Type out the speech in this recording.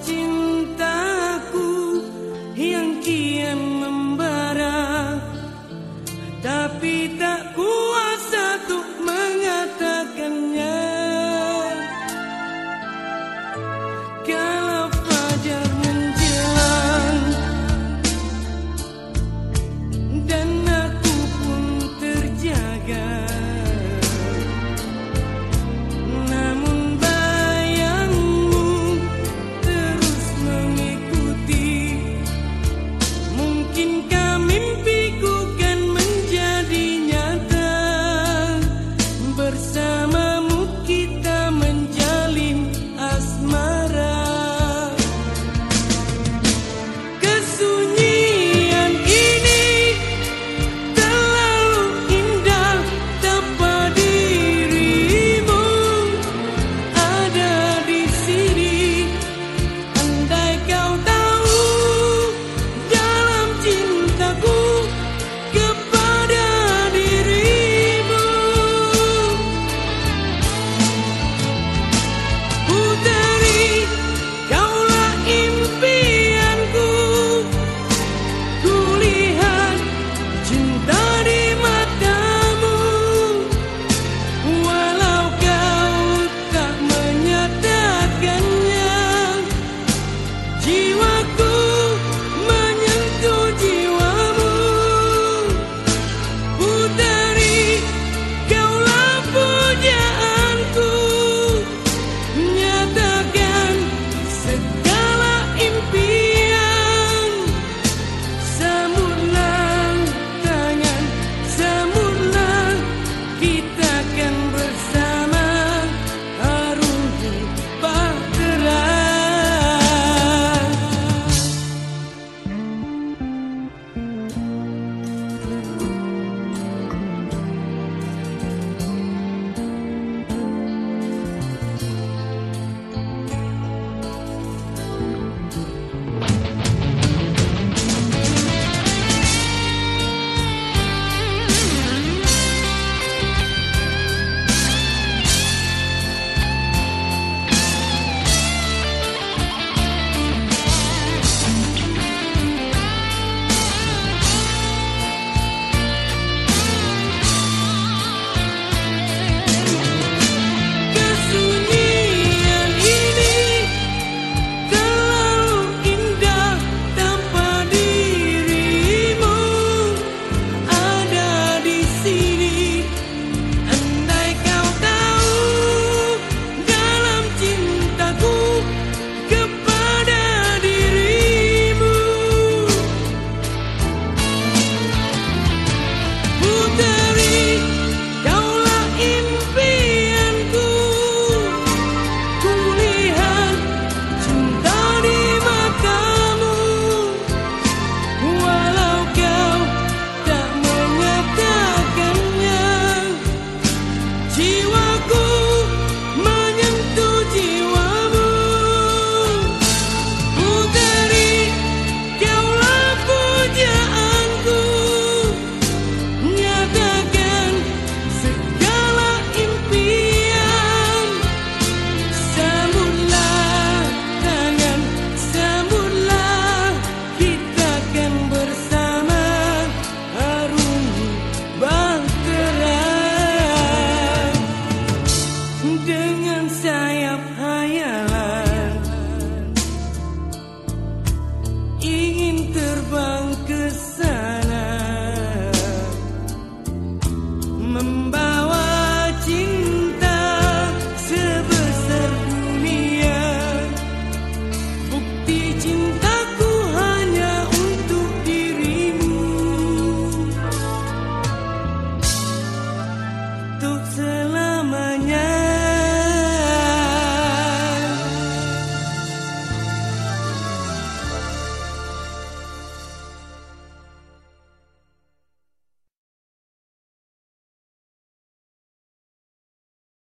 静等 mama.